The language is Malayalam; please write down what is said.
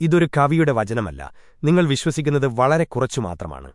ഇതൊരു കവിയുടെ വചനമല്ല. നിങ്ങൾ വിശ്വസിക്കുന്നത് വളരെ കുറച്ചു മാത്രമാണ്.